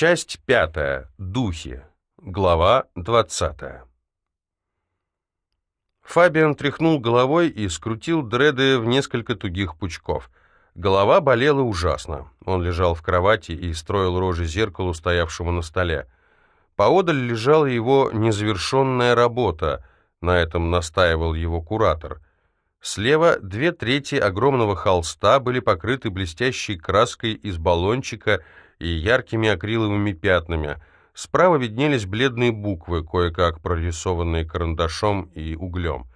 Часть пятая. Духи. Глава двадцатая. Фабиан тряхнул головой и скрутил дреды в несколько тугих пучков. Голова болела ужасно. Он лежал в кровати и строил рожи зеркалу, стоявшему на столе. Поодаль лежала его незавершенная работа, на этом настаивал его куратор. Слева две трети огромного холста были покрыты блестящей краской из баллончика яркими акриловыми пятнами. Справа виднелись бледные буквы, кое-как прорисованные карандашом и углем.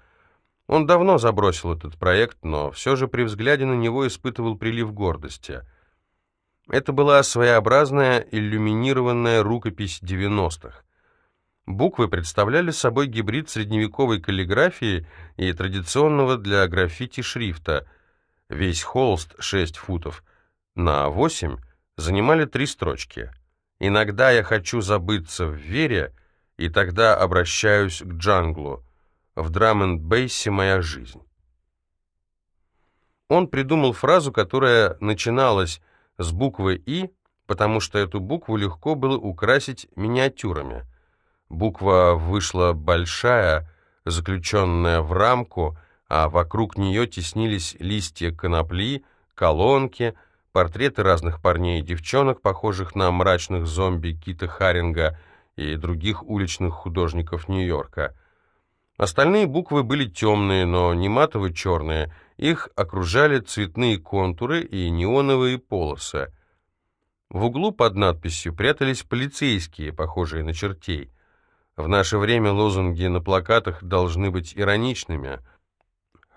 Он давно забросил этот проект, но все же при взгляде на него испытывал прилив гордости. Это была своеобразная иллюминированная рукопись 90-х. Буквы представляли собой гибрид средневековой каллиграфии и традиционного для граффити шрифта. Весь холст 6 футов на 8 занимали три строчки. «Иногда я хочу забыться в вере, и тогда обращаюсь к джанглу. В драм-энд-бейсе моя жизнь». Он придумал фразу, которая начиналась с буквы «И», потому что эту букву легко было украсить миниатюрами – Буква вышла большая, заключенная в рамку, а вокруг нее теснились листья конопли, колонки, портреты разных парней и девчонок, похожих на мрачных зомби Кита Харинга и других уличных художников Нью-Йорка. Остальные буквы были темные, но не матово-черные, их окружали цветные контуры и неоновые полосы. В углу под надписью прятались полицейские, похожие на чертей — в наше время лозунги на плакатах должны быть ироничными.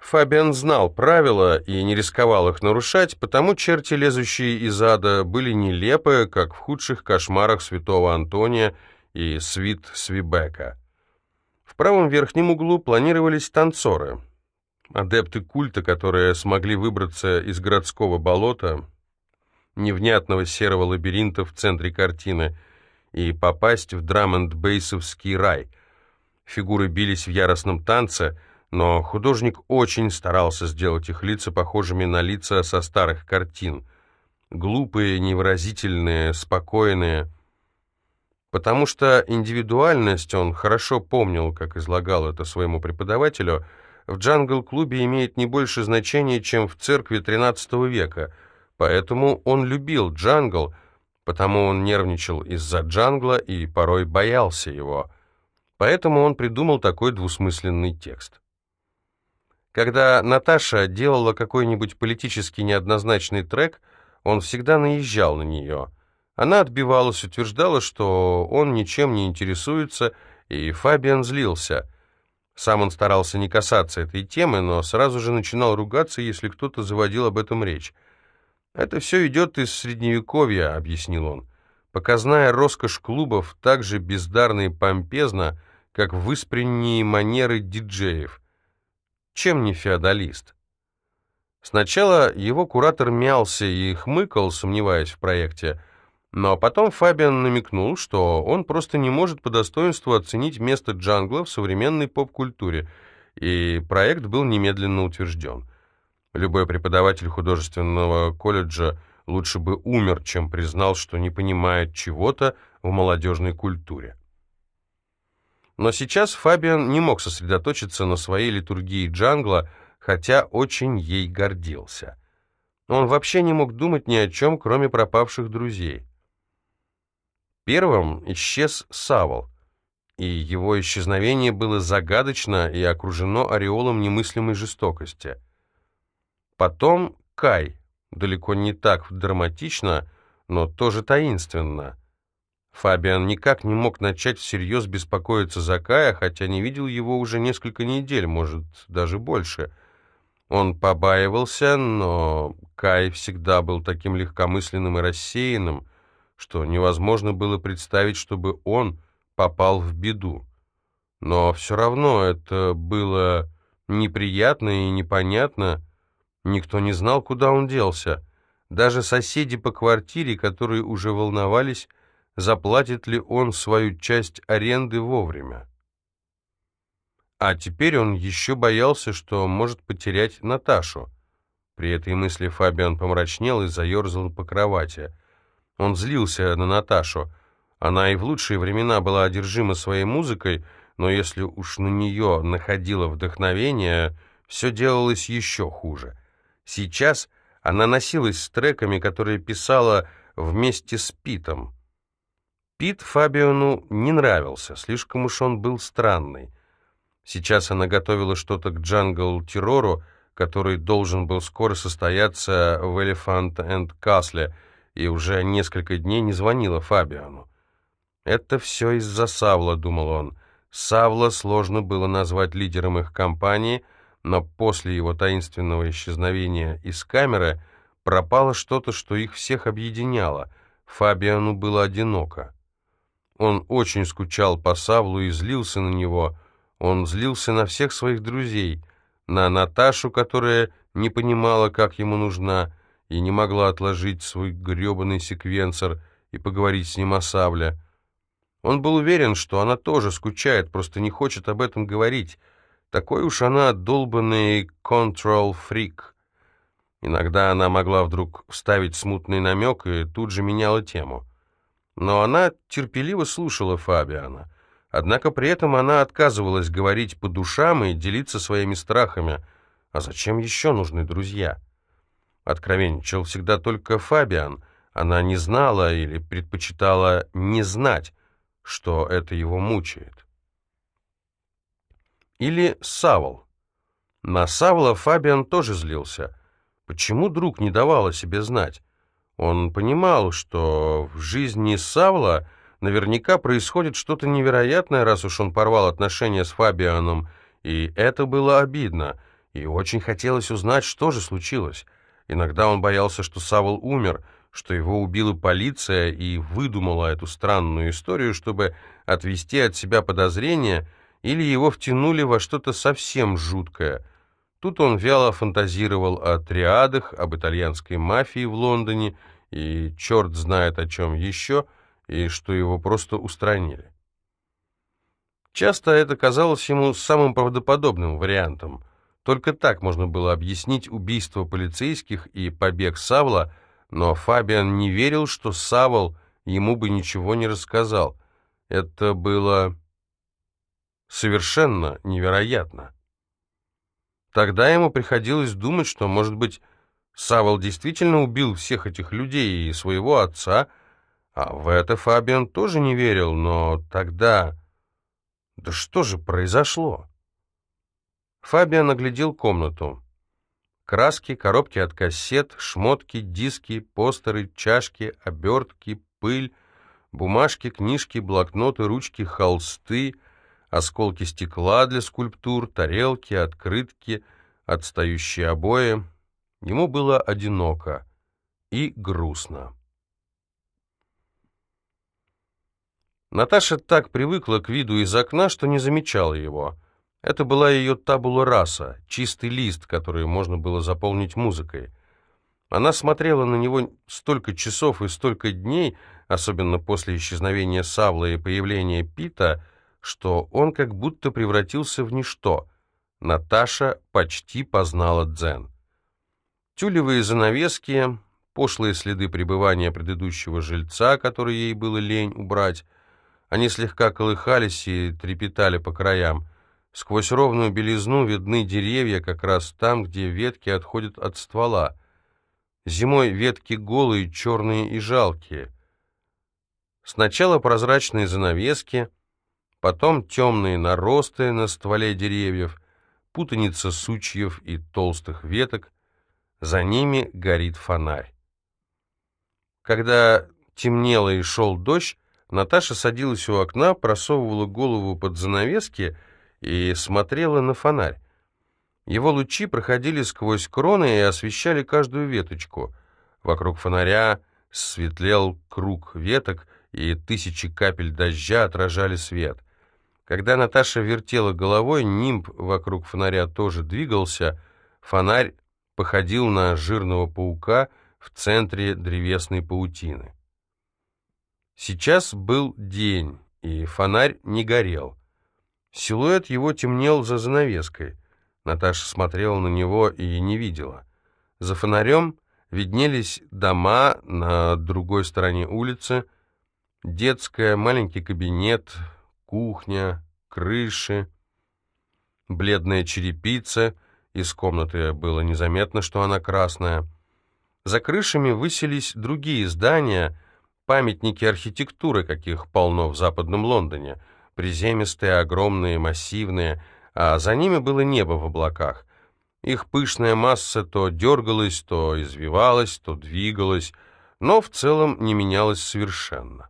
Фабиан знал правила и не рисковал их нарушать, потому черти, лезущие из ада, были нелепы, как в худших кошмарах святого Антония и свит Свибека. В правом верхнем углу планировались танцоры. Адепты культа, которые смогли выбраться из городского болота, невнятного серого лабиринта в центре картины – и попасть в драм-энд-бейсовский рай. Фигуры бились в яростном танце, но художник очень старался сделать их лица похожими на лица со старых картин. Глупые, невыразительные, спокойные. Потому что индивидуальность он хорошо помнил, как излагал это своему преподавателю, в джангл-клубе имеет не больше значения, чем в церкви XIII века, поэтому он любил джангл, потому он нервничал из-за джангла и порой боялся его. Поэтому он придумал такой двусмысленный текст. Когда Наташа делала какой-нибудь политически неоднозначный трек, он всегда наезжал на нее. Она отбивалась, утверждала, что он ничем не интересуется, и Фабиан злился. Сам он старался не касаться этой темы, но сразу же начинал ругаться, если кто-то заводил об этом речь. «Это все идет из Средневековья», — объяснил он. «Показная роскошь клубов так же бездарна и помпезна, как выспренние манеры диджеев. Чем не феодалист?» Сначала его куратор мялся и хмыкал, сомневаясь в проекте, но потом Фабиан намекнул, что он просто не может по достоинству оценить место джангла в современной поп-культуре, и проект был немедленно утвержден. Любой преподаватель художественного колледжа лучше бы умер, чем признал, что не понимает чего-то в молодежной культуре. Но сейчас Фабиан не мог сосредоточиться на своей литургии джангла, хотя очень ей гордился. Он вообще не мог думать ни о чем, кроме пропавших друзей. Первым исчез Савол, и его исчезновение было загадочно и окружено ореолом немыслимой жестокости — Потом Кай, далеко не так драматично, но тоже таинственно. Фабиан никак не мог начать всерьез беспокоиться за Кая, хотя не видел его уже несколько недель, может, даже больше. Он побаивался, но Кай всегда был таким легкомысленным и рассеянным, что невозможно было представить, чтобы он попал в беду. Но все равно это было неприятно и непонятно, Никто не знал, куда он делся. Даже соседи по квартире, которые уже волновались, заплатит ли он свою часть аренды вовремя. А теперь он еще боялся, что может потерять Наташу. При этой мысли Фабиан помрачнел и заерзал по кровати. Он злился на Наташу. Она и в лучшие времена была одержима своей музыкой, но если уж на нее находило вдохновение, все делалось еще хуже. Сейчас она носилась с треками, которые писала вместе с Питом. Пит Фабиону не нравился, слишком уж он был странный. Сейчас она готовила что-то к джангл-террору, который должен был скоро состояться в Elephant энд Castle, и уже несколько дней не звонила Фабиану. «Это все из-за Савла», — думал он. Савла сложно было назвать лидером их компании, но после его таинственного исчезновения из камеры пропало что-то, что их всех объединяло. Фабиану было одиноко. Он очень скучал по Савлу и злился на него. Он злился на всех своих друзей, на Наташу, которая не понимала, как ему нужна, и не могла отложить свой гребаный секвенсор и поговорить с ним о Савле. Он был уверен, что она тоже скучает, просто не хочет об этом говорить. Такой уж она долбанный контрол-фрик. Иногда она могла вдруг вставить смутный намек и тут же меняла тему. Но она терпеливо слушала Фабиана. Однако при этом она отказывалась говорить по душам и делиться своими страхами. А зачем еще нужны друзья? Откровенничал всегда только Фабиан. Она не знала или предпочитала не знать, что это его мучает. Или Савол. На Савла Фабиан тоже злился. Почему друг не давал о себе знать? Он понимал, что в жизни Савла наверняка происходит что-то невероятное, раз уж он порвал отношения с Фабианом, и это было обидно, и очень хотелось узнать, что же случилось. Иногда он боялся, что Савол умер, что его убила полиция и выдумала эту странную историю, чтобы отвести от себя подозрения, или его втянули во что-то совсем жуткое. Тут он вяло фантазировал о триадах, об итальянской мафии в Лондоне и черт знает о чем еще, и что его просто устранили. Часто это казалось ему самым правдоподобным вариантом — только так можно было объяснить убийство полицейских и побег Савла, но Фабиан не верил, что Савл ему бы ничего не рассказал. Это было совершенно невероятно. Тогда ему приходилось думать, что, может быть, Савол действительно убил всех этих людей и своего отца, а в это Фабиан тоже не верил, но тогда... Да что же произошло? Фабиан оглядел комнату. Краски, коробки от кассет, шмотки, диски, постеры, чашки, обертки, пыль, бумажки, книжки, блокноты, ручки, холсты, осколки стекла для скульптур, тарелки, открытки, отстающие обои. Ему было одиноко и грустно. Наташа так привыкла к виду из окна, что не замечала его — это была ее табула раса, чистый лист, который можно было заполнить музыкой. Она смотрела на него столько часов и столько дней, особенно после исчезновения Савла и появления Пита, что он как будто превратился в ничто. Наташа почти познала дзен. Тюлевые занавески, пошлые следы пребывания предыдущего жильца, который ей было лень убрать, они слегка колыхались и трепетали по краям — Сквозь ровную белизну видны деревья как раз там, где ветки отходят от ствола. Зимой ветки голые, черные и жалкие. Сначала прозрачные занавески, потом темные наросты на стволе деревьев, путаница сучьев и толстых веток, за ними горит фонарь. Когда темнело и шел дождь, Наташа садилась у окна, просовывала голову под занавески и смотрела на фонарь. Его лучи проходили сквозь кроны и освещали каждую веточку. Вокруг фонаря светлел круг веток, и тысячи капель дождя отражали свет. Когда Наташа вертела головой, нимб вокруг фонаря тоже двигался, фонарь походил на жирного паука в центре древесной паутины. Сейчас был день, и фонарь не горел. Силуэт его темнел за занавеской. Наташа смотрела на него и не видела. За фонарем виднелись дома на другой стороне улицы, детская, маленький кабинет, кухня, крыши, бледная черепица, из комнаты было незаметно, что она красная. За крышами высились другие здания, памятники архитектуры, каких полно в западном Лондоне, приземистые, огромные, массивные, а за ними было небо в облаках. Их пышная масса то дергалась, то извивалась, то двигалась, но в целом не менялась совершенно.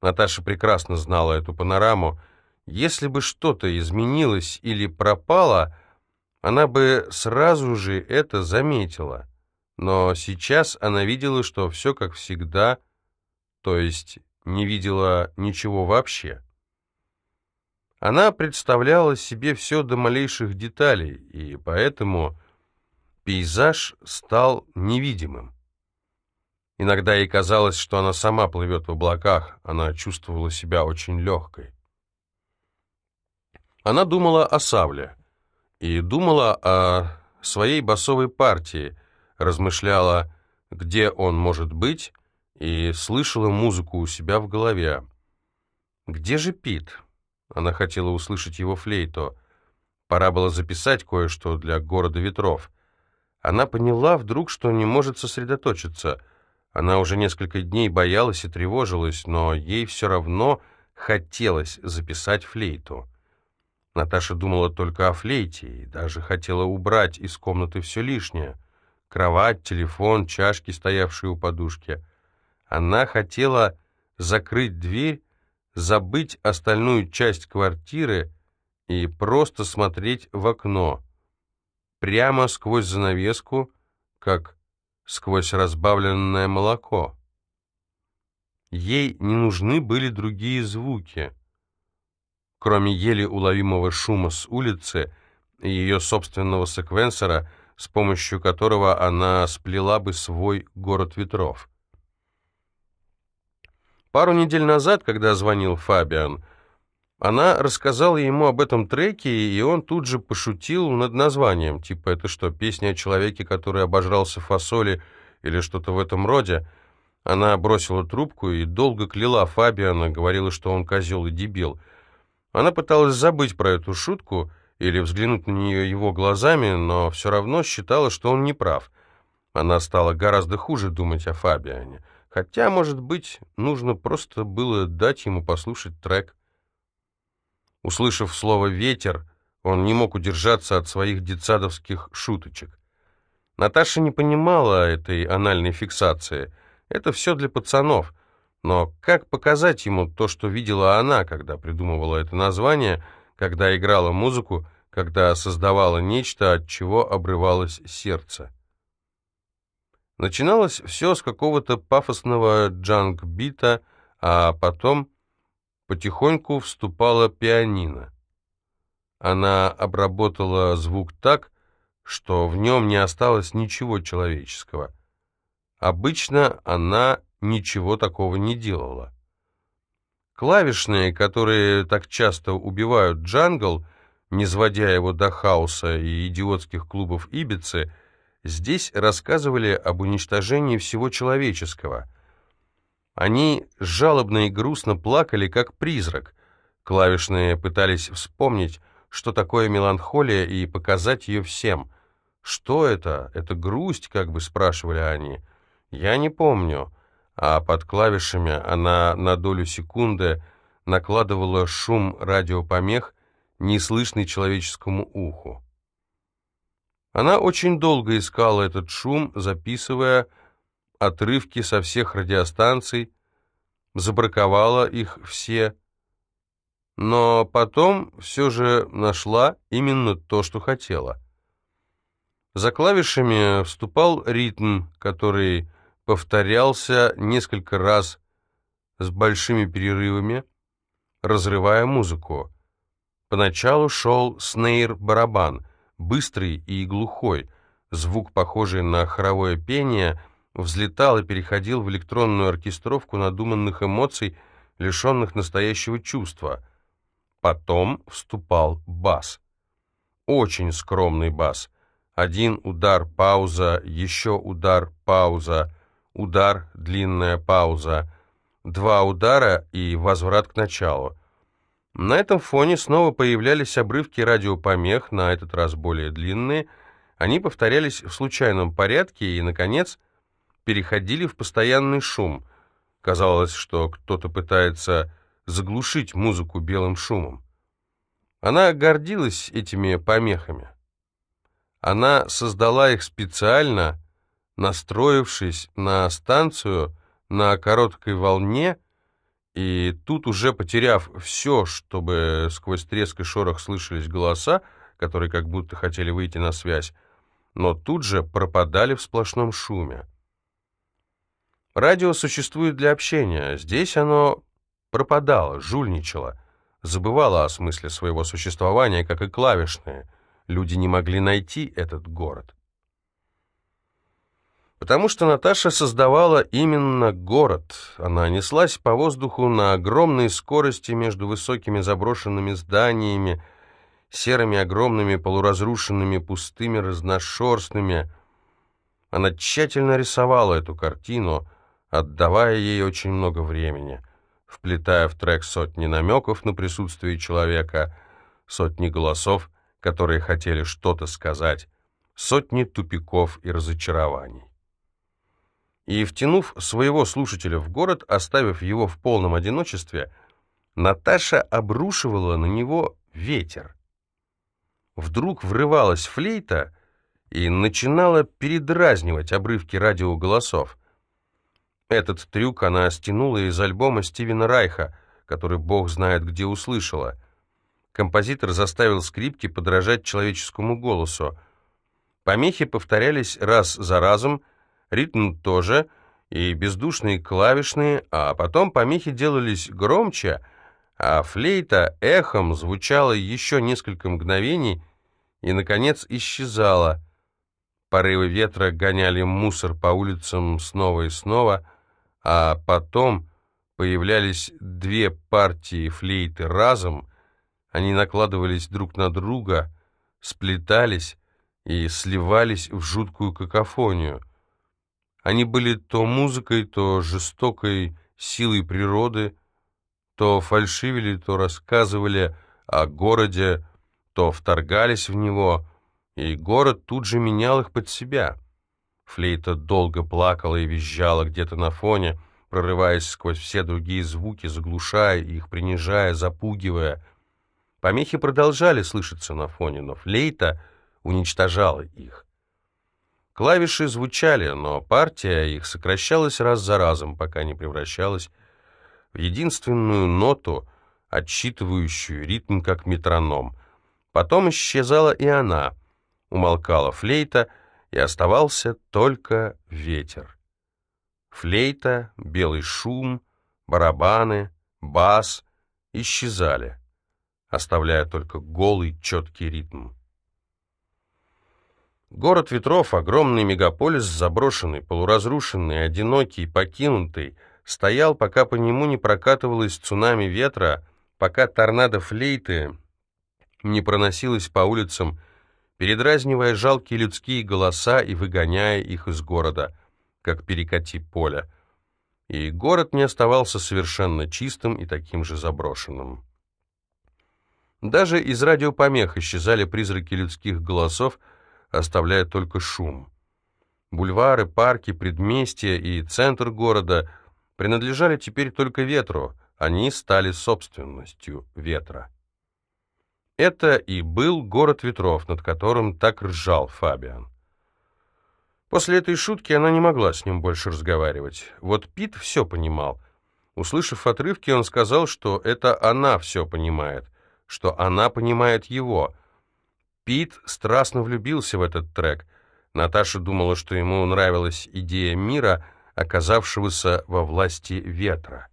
Наташа прекрасно знала эту панораму. Если бы что-то изменилось или пропало, она бы сразу же это заметила. Но сейчас она видела, что все как всегда, то есть не видела ничего вообще. Она представляла себе все до малейших деталей, и поэтому пейзаж стал невидимым. Иногда ей казалось, что она сама плывет в облаках, она чувствовала себя очень легкой. Она думала о Савле и думала о своей басовой партии, размышляла, где он может быть, и слышала музыку у себя в голове. «Где же Пит?» Она хотела услышать его флейту. Пора было записать кое-что для города ветров. Она поняла вдруг, что не может сосредоточиться. Она уже несколько дней боялась и тревожилась, но ей все равно хотелось записать флейту. Наташа думала только о флейте и даже хотела убрать из комнаты все лишнее. Кровать, телефон, чашки, стоявшие у подушки. Она хотела закрыть дверь забыть остальную часть квартиры и просто смотреть в окно, прямо сквозь занавеску, как сквозь разбавленное молоко. Ей не нужны были другие звуки, кроме еле уловимого шума с улицы и ее собственного секвенсора, с помощью которого она сплела бы свой город ветров. Пару недель назад, когда звонил Фабиан, она рассказала ему об этом треке, и он тут же пошутил над названием, типа это что, песня о человеке, который обожрался фасоли или что-то в этом роде. Она бросила трубку и долго кляла Фабиана, говорила, что он козел и дебил. Она пыталась забыть про эту шутку или взглянуть на нее его глазами, но все равно считала, что он не прав. Она стала гораздо хуже думать о Фабиане. Хотя, может быть, нужно просто было дать ему послушать трек. Услышав слово «ветер», он не мог удержаться от своих детсадовских шуточек. Наташа не понимала этой анальной фиксации. Это все для пацанов. Но как показать ему то, что видела она, когда придумывала это название, когда играла музыку, когда создавала нечто, от чего обрывалось сердце? Начиналось все с какого-то пафосного джанг-бита, а потом потихоньку вступала пианино. Она обработала звук так, что в нем не осталось ничего человеческого. Обычно она ничего такого не делала. Клавишные, которые так часто убивают джангл, не сводя его до хаоса и идиотских клубов Ибицы, — Здесь рассказывали об уничтожении всего человеческого. Они жалобно и грустно плакали, как призрак. Клавишные пытались вспомнить, что такое меланхолия, и показать ее всем. «Что это? Это грусть?» — как бы спрашивали они. «Я не помню». А под клавишами она на долю секунды накладывала шум радиопомех, неслышный человеческому уху. Она очень долго искала этот шум, записывая отрывки со всех радиостанций, забраковала их все, но потом все же нашла именно то, что хотела. За клавишами вступал ритм, который повторялся несколько раз с большими перерывами, разрывая музыку. Поначалу шел снейр-барабан, быстрый и глухой. Звук, похожий на хоровое пение, взлетал и переходил в электронную оркестровку надуманных эмоций, лишенных настоящего чувства. Потом вступал бас. Очень скромный бас. Один удар, пауза, еще удар, пауза, удар, длинная пауза, два удара и возврат к началу. На этом фоне снова появлялись обрывки радиопомех, на этот раз более длинные. Они повторялись в случайном порядке и, наконец, переходили в постоянный шум. Казалось, что кто-то пытается заглушить музыку белым шумом. Она гордилась этими помехами. Она создала их специально, настроившись на станцию на короткой волне, и тут уже потеряв все, чтобы сквозь треск и шорох слышались голоса, которые как будто хотели выйти на связь, но тут же пропадали в сплошном шуме. Радио существует для общения, здесь оно пропадало, жульничало, забывало о смысле своего существования, как и клавишные — Люди не могли найти этот город. Потому что Наташа создавала именно город. Она неслась по воздуху на огромной скорости между высокими заброшенными зданиями, серыми огромными полуразрушенными пустыми разношерстными. Она тщательно рисовала эту картину, отдавая ей очень много времени, вплетая в трек сотни намеков на присутствие человека, сотни голосов, которые хотели что-то сказать, сотни тупиков и разочарований. И, втянув своего слушателя в город, оставив его в полном одиночестве, Наташа обрушивала на него ветер. Вдруг врывалась флейта и начинала передразнивать обрывки радиоголосов. Этот трюк она стянула из альбома Стивена Райха, который бог знает где услышала — Композитор заставил скрипки подражать человеческому голосу. Помехи повторялись раз за разом, ритм тоже, и бездушные клавишные, а потом помехи делались громче, а флейта эхом звучала еще несколько мгновений и, наконец, исчезала. Порывы ветра гоняли мусор по улицам снова и снова, а потом появлялись две партии флейты разом — они накладывались друг на друга, сплетались и сливались в жуткую какофонию. Они были то музыкой, то жестокой силой природы, то фальшивили, то рассказывали о городе, то вторгались в него, и город тут же менял их под себя. Флейта долго плакала и визжала где-то на фоне, прорываясь сквозь все другие звуки, заглушая их, принижая, запугивая — Помехи продолжали слышаться на фоне, но флейта уничтожала их. Клавиши звучали, но партия их сокращалась раз за разом, пока не превращалась в единственную ноту, отсчитывающую ритм как метроном. Потом исчезала и она, умолкала флейта, и оставался только ветер. Флейта, белый шум, барабаны, бас исчезали оставляя только голый четкий ритм. Город ветров, огромный мегаполис, заброшенный, полуразрушенный, одинокий, покинутый, стоял, пока по нему не прокатывалось цунами ветра, пока торнадо флейты не проносилось по улицам, передразнивая жалкие людские голоса и выгоняя их из города, как перекати поля. И город не оставался совершенно чистым и таким же заброшенным. Даже из радиопомех исчезали призраки людских голосов, оставляя только шум. Бульвары, парки, предместья и центр города принадлежали теперь только ветру, они стали собственностью ветра. Это и был город ветров, над которым так ржал Фабиан. После этой шутки она не могла с ним больше разговаривать. Вот Пит все понимал. Услышав отрывки, он сказал, что это она все понимает — что она понимает его. Пит страстно влюбился в этот трек. Наташа думала, что ему нравилась идея мира, оказавшегося во власти ветра.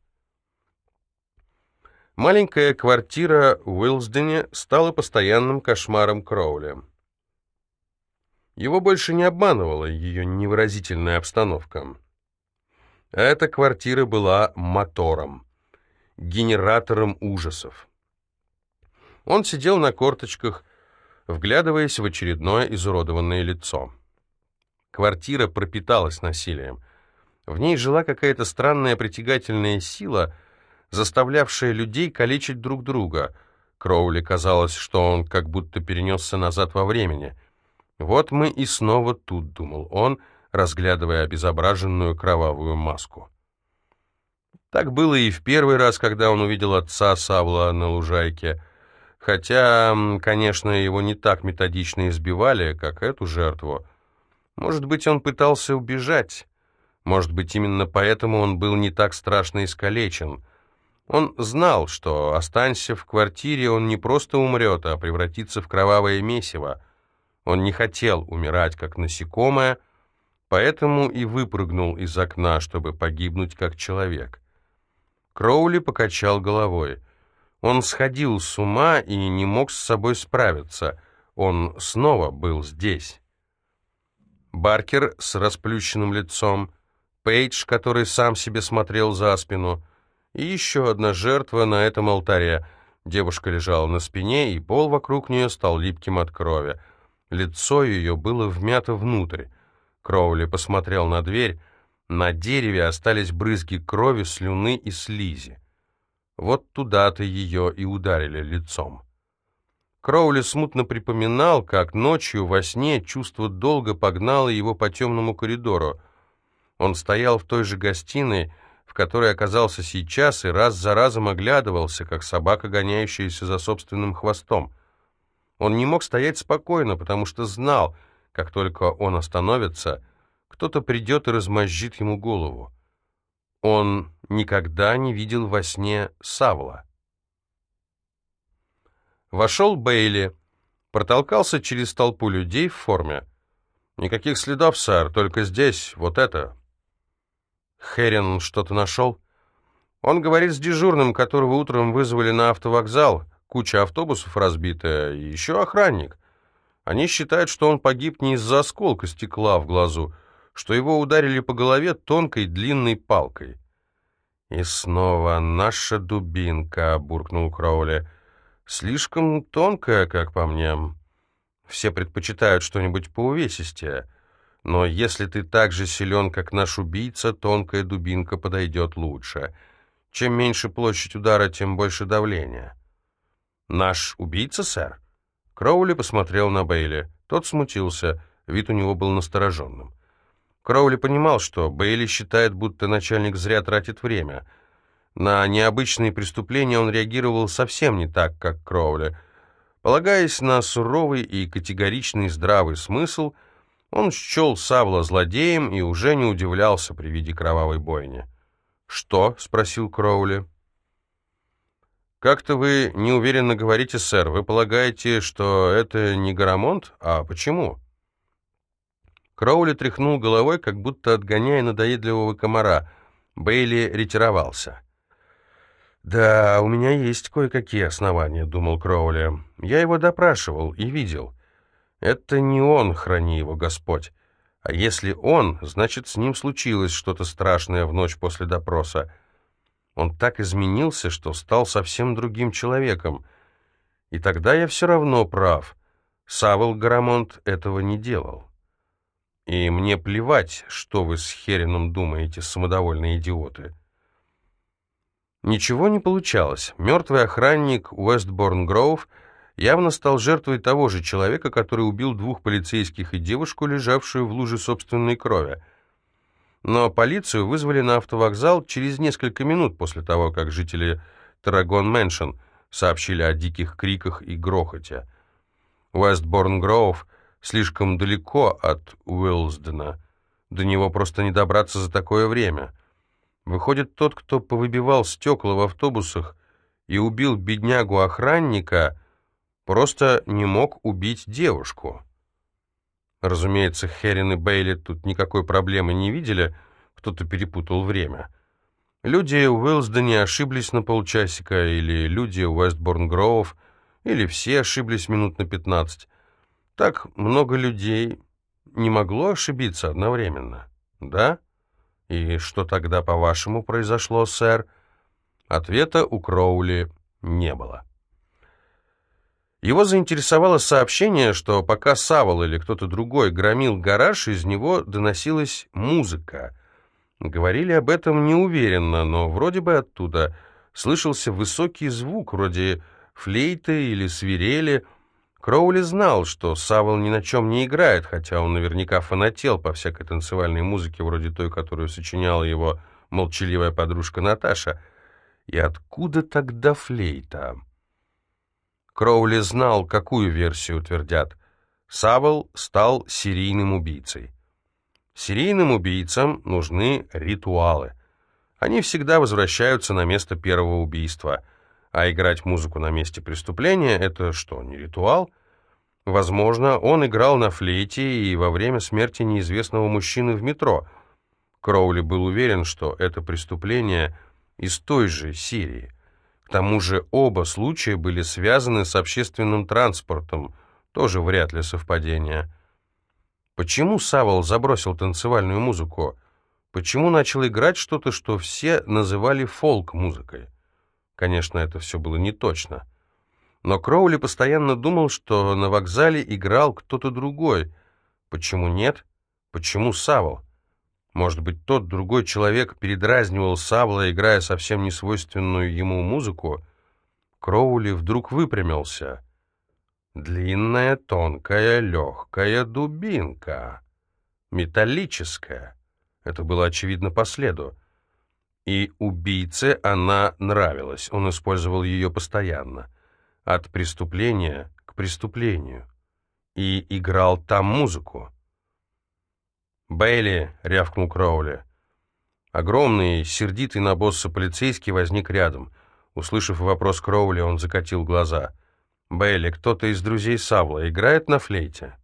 Маленькая квартира в Уилсдене стала постоянным кошмаром Кроули. Его больше не обманывала ее невыразительная обстановка. Эта квартира была мотором, генератором ужасов. Он сидел на корточках, вглядываясь в очередное изуродованное лицо. Квартира пропиталась насилием. В ней жила какая-то странная притягательная сила, заставлявшая людей калечить друг друга. Кроули казалось, что он как будто перенесся назад во времени. «Вот мы и снова тут», — думал он, разглядывая обезображенную кровавую маску. Так было и в первый раз, когда он увидел отца Савла на лужайке. Хотя, конечно, его не так методично избивали, как эту жертву. Может быть, он пытался убежать. Может быть, именно поэтому он был не так страшно искалечен. Он знал, что, останься в квартире, он не просто умрет, а превратится в кровавое месиво. Он не хотел умирать, как насекомое, поэтому и выпрыгнул из окна, чтобы погибнуть как человек. Кроули покачал головой. Он сходил с ума и не мог с собой справиться. Он снова был здесь. Баркер с расплющенным лицом, Пейдж, который сам себе смотрел за спину, и еще одна жертва на этом алтаре. Девушка лежала на спине, и пол вокруг нее стал липким от крови. Лицо ее было вмято внутрь. Кроули посмотрел на дверь. На дереве остались брызги крови, слюны и слизи. Вот туда-то ее и ударили лицом. Кроули смутно припоминал, как ночью во сне чувство долго погнало его по темному коридору. Он стоял в той же гостиной, которой оказался сейчас, и раз за разом оглядывался, как собака, гоняющаяся за собственным хвостом. Он не мог стоять спокойно, потому что знал, как только он остановится, кто-то придет и размозжит ему голову. Он никогда не видел во сне Савла. Вошел Бейли, протолкался через толпу людей в форме. «Никаких следов, сэр, только здесь, вот это». Херин что-то нашел? Он говорит с дежурным, которого утром вызвали на автовокзал. Куча автобусов разбитая, и еще охранник. Они считают, что он погиб не из-за осколка стекла в глазу, что его ударили по голове тонкой длинной палкой. «И снова наша дубинка», — буркнул Кроули. Слишком тонкая, как по мне. Все предпочитают что-нибудь поувесистее. Но если ты так же силен, как наш убийца, тонкая дубинка подойдет лучше. Чем меньше площадь удара, тем больше давления. «Наш убийца, сэр?» Кроули посмотрел на Бейли. Тот смутился, вид у него был настороженным. Кроули понимал, что Бейли считает, будто начальник зря тратит время — на необычные преступления он реагировал совсем не так, как Кроули. Полагаясь на суровый и категоричный здравый смысл, он счел Савла злодеем и уже не удивлялся при виде кровавой бойни. «Что?» — спросил Кроули. «Как-то вы неуверенно говорите, сэр. Вы полагаете, что это не Гарамонт? А почему?» Кроули тряхнул головой, как будто отгоняя надоедливого комара. Бейли ретировался. «Да, у меня есть кое-какие основания», — думал Кроули. «Я его допрашивал и видел. Это не он, храни его Господь. А если он, значит, с ним случилось что-то страшное в ночь после допроса. Он так изменился, что стал совсем другим человеком. И тогда я все равно прав. Савол Гарамонт этого не делал. И мне плевать, что вы с Херином думаете, самодовольные идиоты». Ничего не получалось. Мертвый охранник Уэстборн-Гроув явно стал жертвой того же человека, который убил двух полицейских и девушку, лежавшую в луже собственной крови. Но полицию вызвали на автовокзал через несколько минут после того, как жители Тарагон Мэншн сообщили о диких криках и грохоте. Уэстборн-Гроув слишком далеко от Уилсдена. До него просто не добраться за такое время — Выходит, тот, кто повыбивал стекла в автобусах и убил беднягу-охранника, просто не мог убить девушку. Разумеется, Херин и Бейли тут никакой проблемы не видели, кто-то перепутал время. Люди в Уилсдене ошиблись на полчасика, или люди в Уэстборн-Гроув, или все ошиблись минут на пятнадцать. Так много людей не могло ошибиться одновременно, да? «И что тогда, по-вашему, произошло, сэр?» Ответа у Кроули не было. Его заинтересовало сообщение, что пока Савол или кто-то другой громил гараж, из него доносилась музыка. Говорили об этом неуверенно, но вроде бы оттуда слышался высокий звук, вроде флейты или свирели. Кроули знал, что Савол ни на чем не играет, хотя он наверняка фанател по всякой танцевальной музыке, вроде той, которую сочиняла его молчаливая подружка Наташа. И откуда тогда флейта? Кроули знал, какую версию утвердят. Савол стал серийным убийцей. Серийным убийцам нужны ритуалы. Они всегда возвращаются на место первого убийства. А играть музыку на месте преступления — это что, не ритуал? Возможно, он играл на флейте и во время смерти неизвестного мужчины в метро. Кроули был уверен, что это преступление из той же серии. К тому же оба случая были связаны с общественным транспортом, тоже вряд ли совпадение. Почему Савол забросил танцевальную музыку? Почему начал играть что-то, что все называли фолк-музыкой? Конечно, это все было не точно. Но Кроули постоянно думал, что на вокзале играл кто-то другой. Почему нет? Почему Савол? Может быть, тот другой человек передразнивал Савла, играя совсем несвойственную ему музыку? Кроули вдруг выпрямился. Длинная, тонкая, легкая дубинка. Металлическая. Это было очевидно по следу. И убийце она нравилась, он использовал ее постоянно. От преступления к преступлению. И играл там музыку. «Бейли!» — рявкнул Кроули. Огромный, сердитый на босса полицейский возник рядом. Услышав вопрос Кроули, он закатил глаза. «Бейли, кто-то из друзей Савла играет на флейте?»